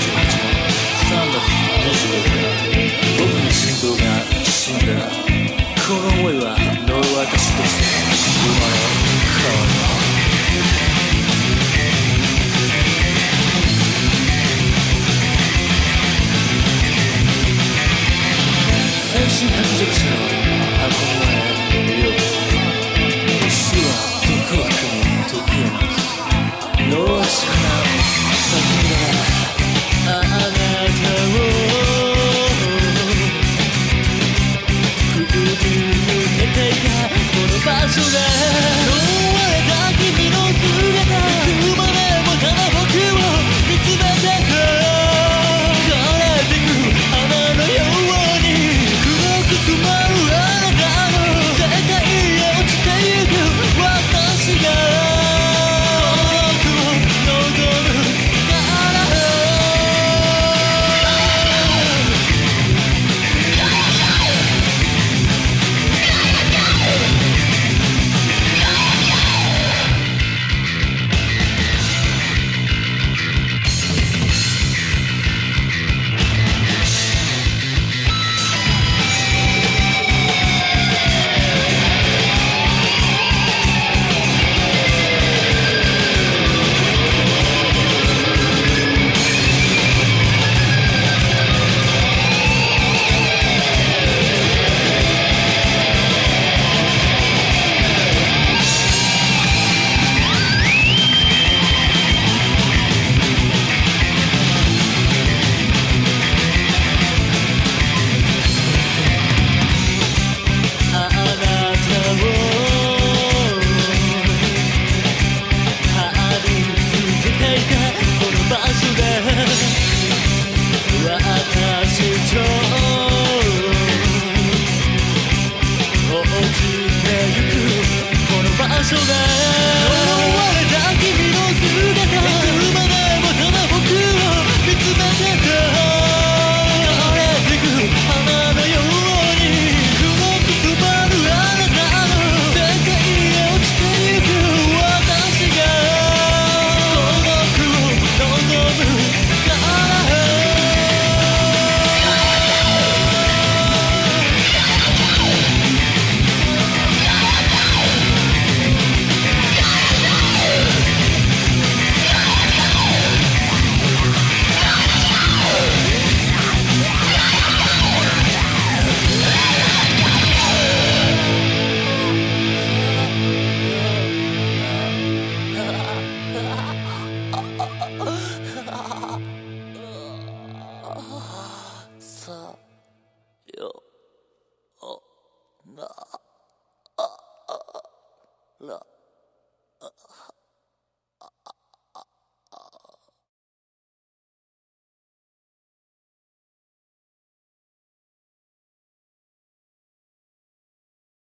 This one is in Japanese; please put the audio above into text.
日3月25日僕の心臓が死んだこの思いは呪われた死として生まれ変わる精神発着者の till then. No. No. No.